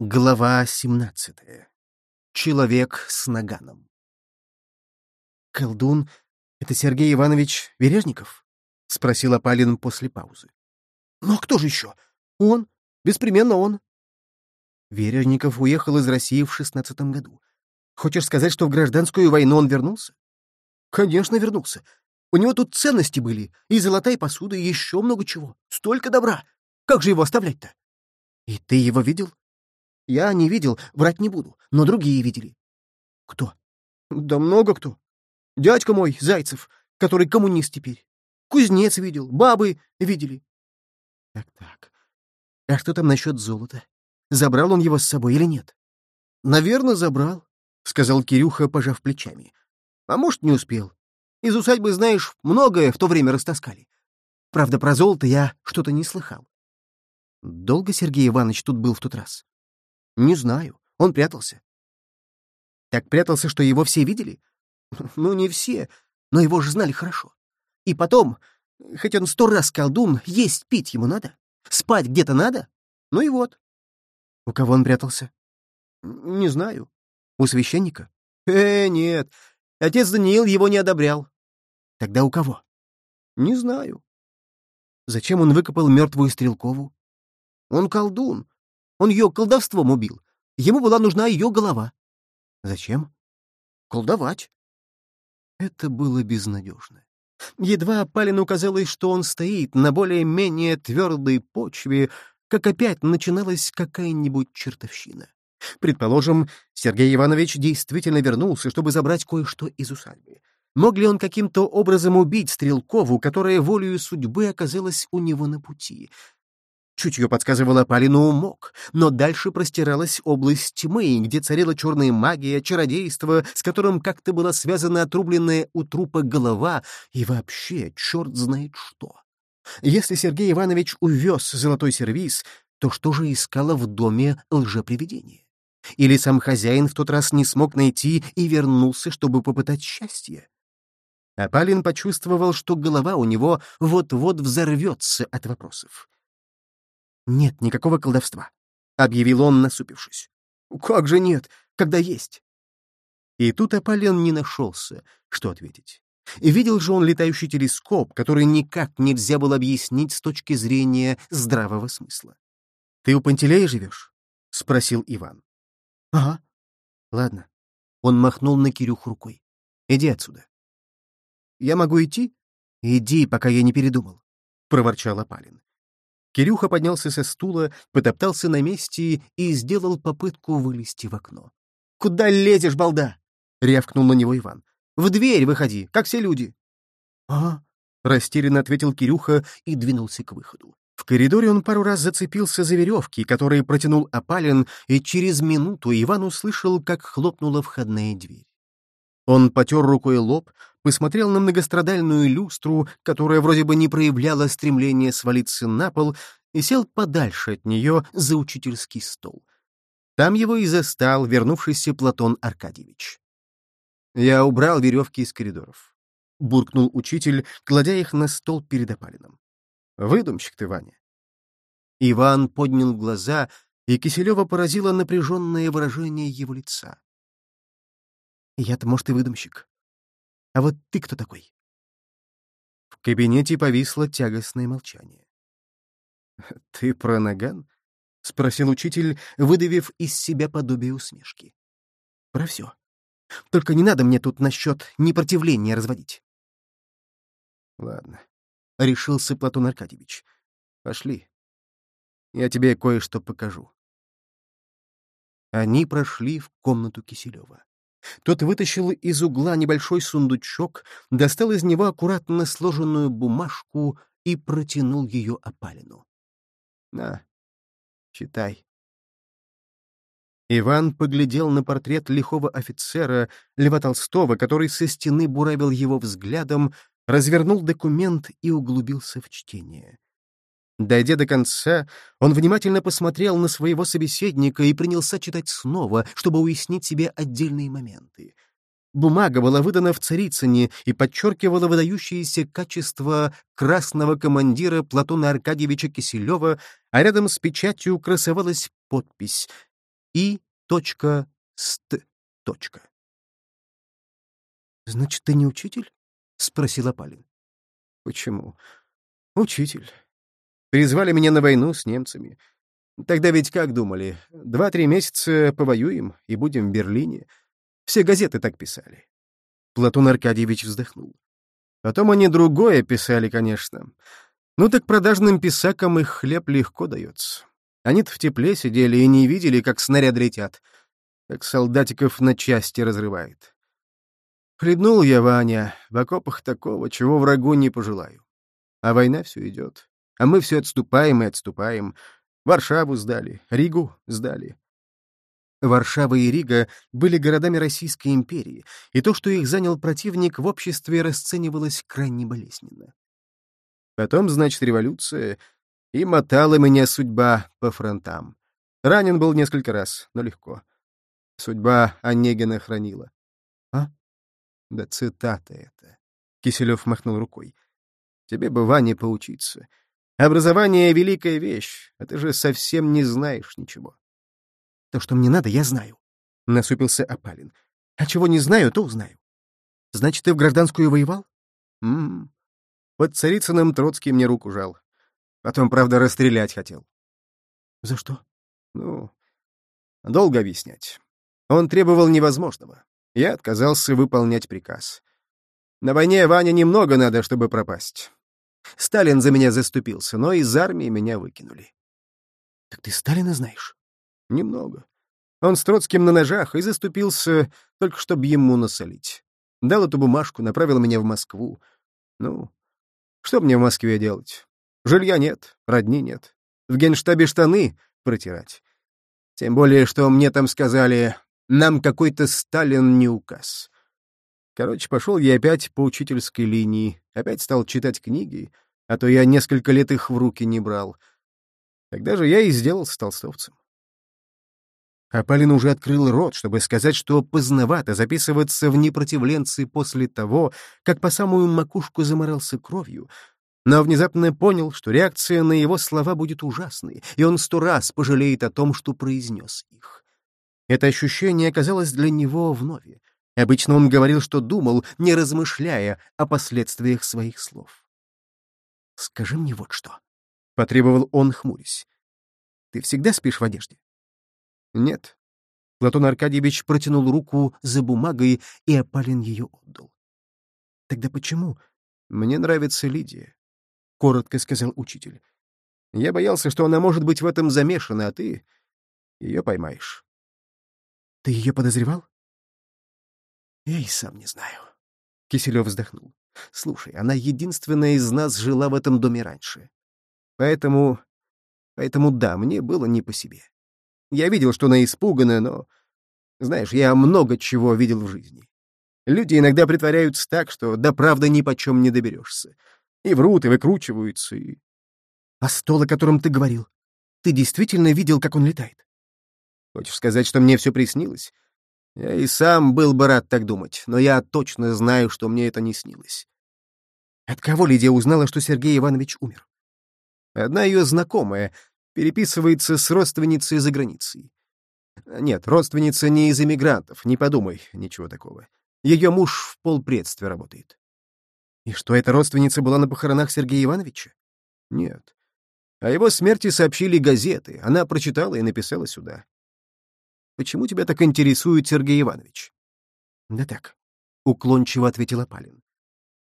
Глава 17. Человек с наганом. «Колдун — это Сергей Иванович Вережников?» — спросил Апалин после паузы. «Ну а кто же еще? Он. Беспременно он». Вережников уехал из России в шестнадцатом году. Хочешь сказать, что в гражданскую войну он вернулся? Конечно, вернулся. У него тут ценности были, и золотая посуда, и еще много чего. Столько добра. Как же его оставлять-то? И ты его видел? Я не видел, врать не буду, но другие видели. Кто? Да много кто. Дядька мой, Зайцев, который коммунист теперь. Кузнец видел, бабы видели. Так-так. А что там насчет золота? Забрал он его с собой или нет? Наверное, забрал, — сказал Кирюха, пожав плечами. А может, не успел. Из усадьбы, знаешь, многое в то время растаскали. Правда, про золото я что-то не слыхал. Долго Сергей Иванович тут был в тот раз? Не знаю. Он прятался. Так прятался, что его все видели? Ну, не все, но его же знали хорошо. И потом, хоть он сто раз колдун, есть пить ему надо, спать где-то надо. Ну и вот. У кого он прятался? Не знаю. У священника? Э, нет. Отец Даниил его не одобрял. Тогда у кого? Не знаю. Зачем он выкопал мертвую Стрелкову? Он колдун. Он ее колдовством убил. Ему была нужна ее голова. Зачем? Колдовать. Это было безнадежно. Едва Палину казалось, что он стоит на более-менее твердой почве, как опять начиналась какая-нибудь чертовщина. Предположим, Сергей Иванович действительно вернулся, чтобы забрать кое-что из усадьбы. Мог ли он каким-то образом убить Стрелкову, которая волею судьбы оказалась у него на пути? Чутье подсказывало Палину мог, но дальше простиралась область тьмы, где царила черная магия, чародейство, с которым как-то была связана отрубленная у трупа голова и вообще черт знает что. Если Сергей Иванович увез золотой сервиз, то что же искало в доме лжепривидение? Или сам хозяин в тот раз не смог найти и вернулся, чтобы попытать счастье? Апалин почувствовал, что голова у него вот-вот взорвется от вопросов. «Нет никакого колдовства», — объявил он, насупившись. «Как же нет, когда есть?» И тут Аполлон не нашелся, что ответить. Видел же он летающий телескоп, который никак нельзя было объяснить с точки зрения здравого смысла. «Ты у Пантелея живешь?» — спросил Иван. «Ага». «Ладно». Он махнул на Кирюху рукой. «Иди отсюда». «Я могу идти?» «Иди, пока я не передумал», — проворчал Апалин. Кирюха поднялся со стула, потоптался на месте и сделал попытку вылезти в окно. «Куда лезешь, балда?» — рявкнул на него Иван. «В дверь выходи, как все люди». «Ага», — растерянно ответил Кирюха и двинулся к выходу. В коридоре он пару раз зацепился за веревки, которые протянул опален, и через минуту Иван услышал, как хлопнула входная дверь. Он потер рукой лоб, посмотрел на многострадальную люстру, которая вроде бы не проявляла стремления свалиться на пол, и сел подальше от нее за учительский стол. Там его и застал вернувшийся Платон Аркадьевич. «Я убрал веревки из коридоров», — буркнул учитель, кладя их на стол перед опалином. «Выдумщик ты, Ваня». Иван поднял глаза, и Киселева поразило напряженное выражение его лица. Я-то, может, и выдумщик. А вот ты кто такой? В кабинете повисло тягостное молчание. «Ты про наган?» — спросил учитель, выдавив из себя подобие усмешки. «Про все. Только не надо мне тут насчет непротивления разводить». «Ладно», — решился Платон Аркадьевич. «Пошли. Я тебе кое-что покажу». Они прошли в комнату Киселева. Тот вытащил из угла небольшой сундучок, достал из него аккуратно сложенную бумажку и протянул ее опалину. — На, читай. Иван поглядел на портрет лихого офицера Льва Толстого, который со стены буравил его взглядом, развернул документ и углубился в чтение. Дойдя до конца, он внимательно посмотрел на своего собеседника и принялся читать снова, чтобы уяснить себе отдельные моменты. Бумага была выдана в Царицыне и подчеркивала выдающиеся качества красного командира Платона Аркадьевича Киселева, а рядом с печатью красовалась подпись И. Ст. «Значит, ты не учитель?» — спросил Апалин. «Почему? Учитель. Призвали меня на войну с немцами. Тогда ведь как думали? Два-три месяца повоюем и будем в Берлине. Все газеты так писали». Платон Аркадьевич вздохнул. Потом они другое писали, конечно. Ну так продажным писакам их хлеб легко дается. Они-то в тепле сидели и не видели, как снаряд летят, как солдатиков на части разрывает. Хлебнул я, Ваня, в окопах такого, чего врагу не пожелаю. А война все идет. А мы все отступаем и отступаем. Варшаву сдали, Ригу сдали. Варшава и Рига были городами Российской империи, и то, что их занял противник, в обществе расценивалось крайне болезненно. Потом, значит, революция, и мотала меня судьба по фронтам. Ранен был несколько раз, но легко. Судьба Онегина хранила. А? Да цитата это. Киселев махнул рукой. Тебе бы, Ваня, поучиться. Образование — великая вещь, а ты же совсем не знаешь ничего. То, что мне надо, я знаю. Насупился Апалин. А чего не знаю, то узнаю. Значит, ты в гражданскую воевал? М -м. Под Царицыным Троцкий мне руку жал. Потом, правда, расстрелять хотел. За что? Ну, долго объяснять. Он требовал невозможного. Я отказался выполнять приказ. На войне Ваня немного надо, чтобы пропасть. Сталин за меня заступился, но из армии меня выкинули. Так ты Сталина знаешь? Немного. Он с Троцким на ножах и заступился, только чтобы ему насолить. Дал эту бумажку, направил меня в Москву. Ну, что мне в Москве делать? Жилья нет, родни нет. В генштабе штаны протирать. Тем более, что мне там сказали, нам какой-то Сталин не указ. Короче, пошел я опять по учительской линии, опять стал читать книги, а то я несколько лет их в руки не брал. Тогда же я и сделался толстовцем. А Полин уже открыл рот, чтобы сказать, что поздновато записываться в непротивленцы после того, как по самую макушку заморался кровью, но внезапно понял, что реакция на его слова будет ужасной, и он сто раз пожалеет о том, что произнес их. Это ощущение оказалось для него вновь. Обычно он говорил, что думал, не размышляя о последствиях своих слов. «Скажи мне вот что», — потребовал он, хмурясь. «Ты всегда спишь в одежде?» «Нет». Платон Аркадьевич протянул руку за бумагой, и Апалин ее отдал. «Тогда почему?» «Мне нравится Лидия», — коротко сказал учитель. «Я боялся, что она может быть в этом замешана, а ты ее поймаешь». «Ты ее подозревал?» «Я и сам не знаю». Киселев вздохнул. «Слушай, она единственная из нас жила в этом доме раньше. Поэтому... Поэтому да, мне было не по себе. Я видел, что она испугана, но... Знаешь, я много чего видел в жизни. Люди иногда притворяются так, что до правды ни почем не доберешься. И врут, и выкручиваются, и... А стол, о котором ты говорил, ты действительно видел, как он летает? Хочешь сказать, что мне все приснилось? Я и сам был бы рад так думать, но я точно знаю, что мне это не снилось. От кого Лидия узнала, что Сергей Иванович умер? Одна ее знакомая переписывается с родственницей за границей. Нет, родственница не из эмигрантов, не подумай, ничего такого. Ее муж в полпредстве работает. И что, эта родственница была на похоронах Сергея Ивановича? Нет. О его смерти сообщили газеты, она прочитала и написала сюда. Почему тебя так интересует Сергей Иванович? Да так, — уклончиво ответила Палин.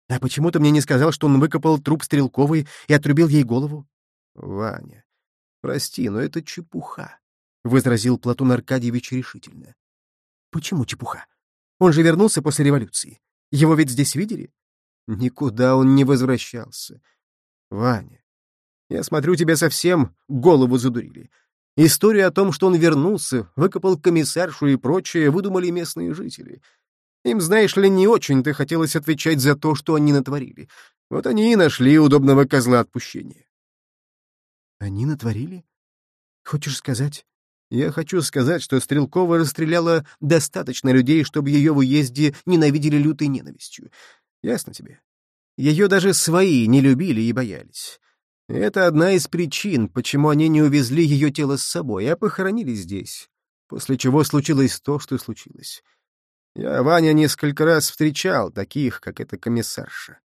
А почему ты мне не сказал, что он выкопал труп Стрелковой и отрубил ей голову? Ваня, «Прости, но это чепуха», — возразил Платон Аркадьевич решительно. «Почему чепуха? Он же вернулся после революции. Его ведь здесь видели?» «Никуда он не возвращался. Ваня, я смотрю, тебя совсем голову задурили. Историю о том, что он вернулся, выкопал комиссаршу и прочее, выдумали местные жители. Им, знаешь ли, не очень-то хотелось отвечать за то, что они натворили. Вот они и нашли удобного козла отпущения. Они натворили? Хочешь сказать? Я хочу сказать, что Стрелкова расстреляла достаточно людей, чтобы ее в уезде ненавидели лютой ненавистью. Ясно тебе? Ее даже свои не любили и боялись. Это одна из причин, почему они не увезли ее тело с собой, а похоронили здесь. После чего случилось то, что случилось. Я Ваня несколько раз встречал таких, как эта комиссарша.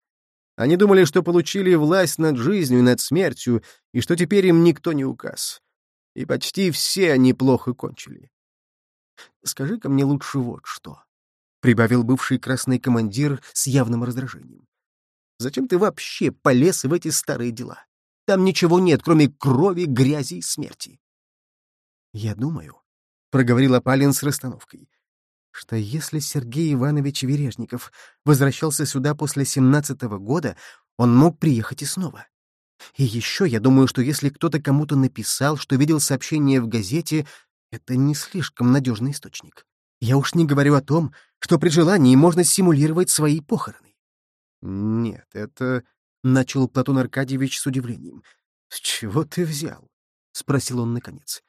Они думали, что получили власть над жизнью и над смертью, и что теперь им никто не указ. И почти все они плохо кончили. Скажи-ка мне лучше вот что, — прибавил бывший красный командир с явным раздражением. Зачем ты вообще полез в эти старые дела? Там ничего нет, кроме крови, грязи и смерти. Я думаю, — проговорил Апалин с расстановкой, что если Сергей Иванович Вережников возвращался сюда после семнадцатого года, он мог приехать и снова. И еще я думаю, что если кто-то кому-то написал, что видел сообщение в газете, это не слишком надежный источник. Я уж не говорю о том, что при желании можно симулировать свои похороны. Нет, это... — начал Платон Аркадьевич с удивлением. «С чего ты взял?» — спросил он наконец.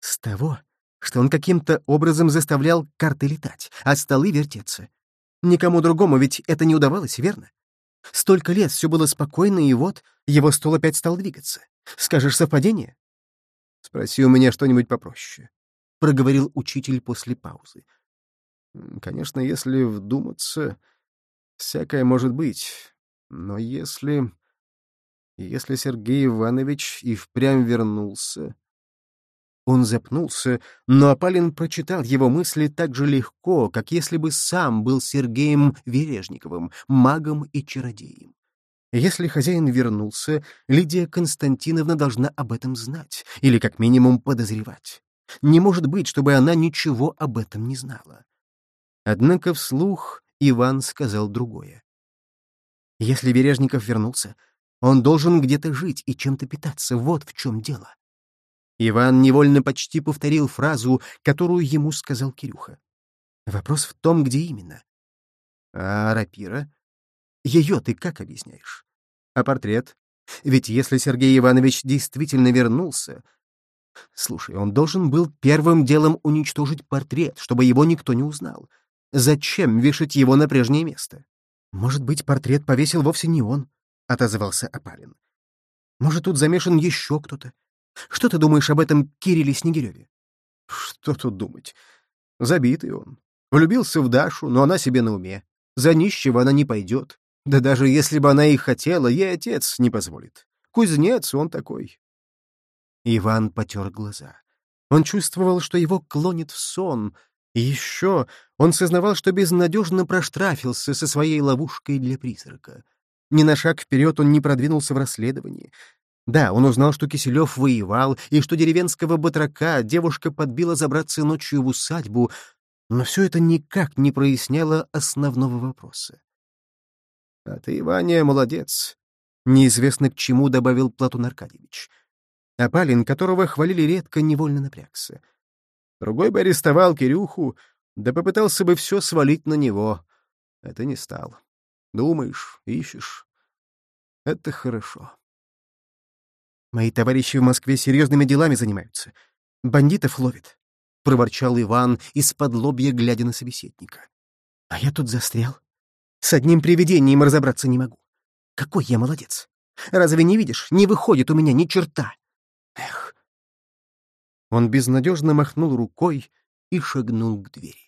«С того, что он каким-то образом заставлял карты летать, а столы вертеться. Никому другому ведь это не удавалось, верно? Столько лет все было спокойно, и вот его стол опять стал двигаться. Скажешь, совпадение? Спроси у меня что-нибудь попроще, — проговорил учитель после паузы. Конечно, если вдуматься, всякое может быть, но если... Если Сергей Иванович и впрямь вернулся, он запнулся, но Апалин прочитал его мысли так же легко, как если бы сам был Сергеем Вережниковым, магом и чародеем. Если хозяин вернулся, Лидия Константиновна должна об этом знать, или как минимум подозревать. Не может быть, чтобы она ничего об этом не знала. Однако вслух Иван сказал другое. Если Вережников вернулся, он должен где-то жить и чем-то питаться, вот в чем дело. Иван невольно почти повторил фразу, которую ему сказал Кирюха. Вопрос в том, где именно. А рапира? Ее ты как объясняешь? А портрет? Ведь если Сергей Иванович действительно вернулся... Слушай, он должен был первым делом уничтожить портрет, чтобы его никто не узнал. Зачем вешать его на прежнее место? Может быть, портрет повесил вовсе не он, — отозвался Апалин. Может, тут замешан еще кто-то. Что ты думаешь об этом Кирилле Снегиреве? Что тут думать? Забитый он. Влюбился в Дашу, но она себе на уме. За нищего она не пойдет. Да даже если бы она и хотела, ей отец не позволит. Кузнец он такой. Иван потер глаза. Он чувствовал, что его клонит в сон. И еще он сознавал, что безнадежно проштрафился со своей ловушкой для призрака. Ни на шаг вперед он не продвинулся в расследовании. Да, он узнал, что Киселев воевал, и что деревенского батрака девушка подбила забраться ночью в усадьбу, но все это никак не проясняло основного вопроса. — А ты, Ваня, молодец, — неизвестно к чему добавил Платон Аркадьевич. А Палин, которого хвалили редко, невольно напрягся. Другой бы арестовал Кирюху, да попытался бы все свалить на него. Это не стал. Думаешь, ищешь. Это хорошо. Мои товарищи в Москве серьезными делами занимаются. Бандитов ловят», — проворчал Иван, из-под лобья глядя на собеседника. «А я тут застрял. С одним привидением разобраться не могу. Какой я молодец! Разве не видишь? Не выходит у меня ни черта. Эх!» Он безнадежно махнул рукой и шагнул к двери.